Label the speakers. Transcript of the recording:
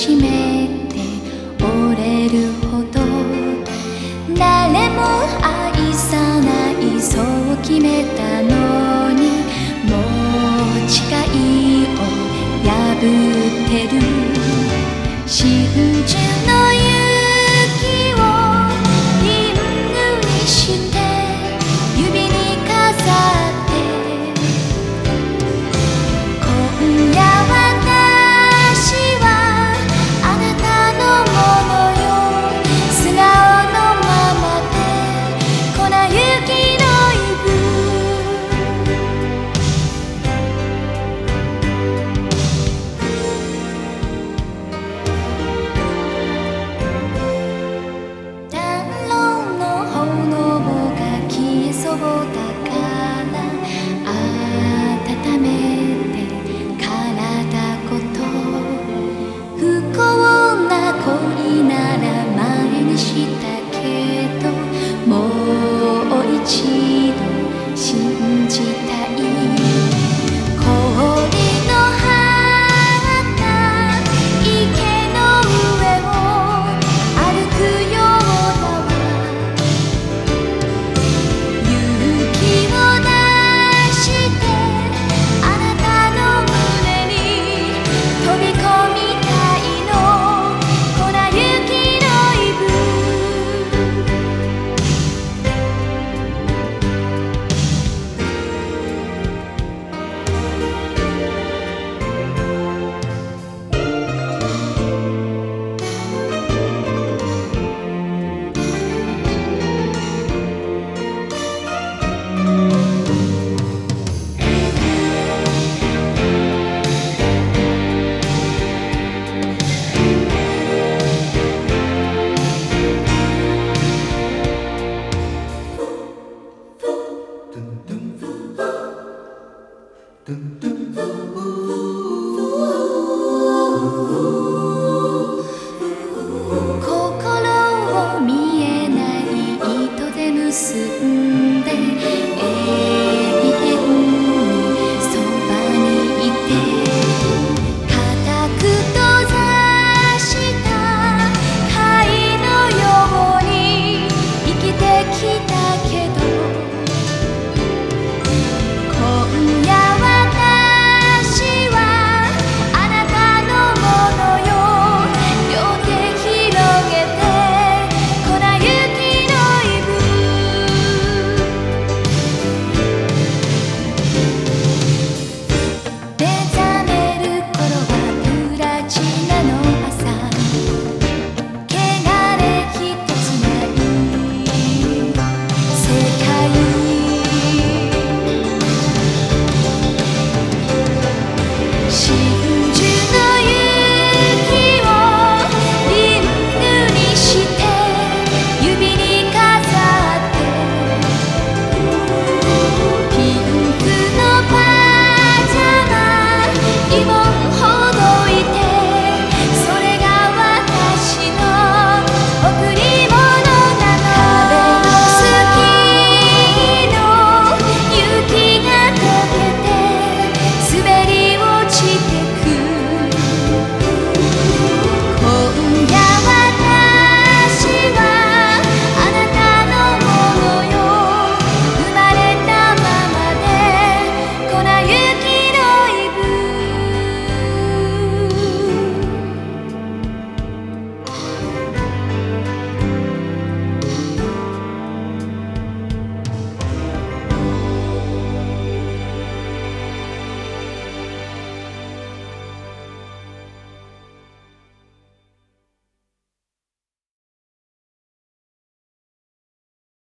Speaker 1: しめて折れるほど。誰も愛さないそう決めたのに。もう誓いを破ってる。真珠の that. Ooh.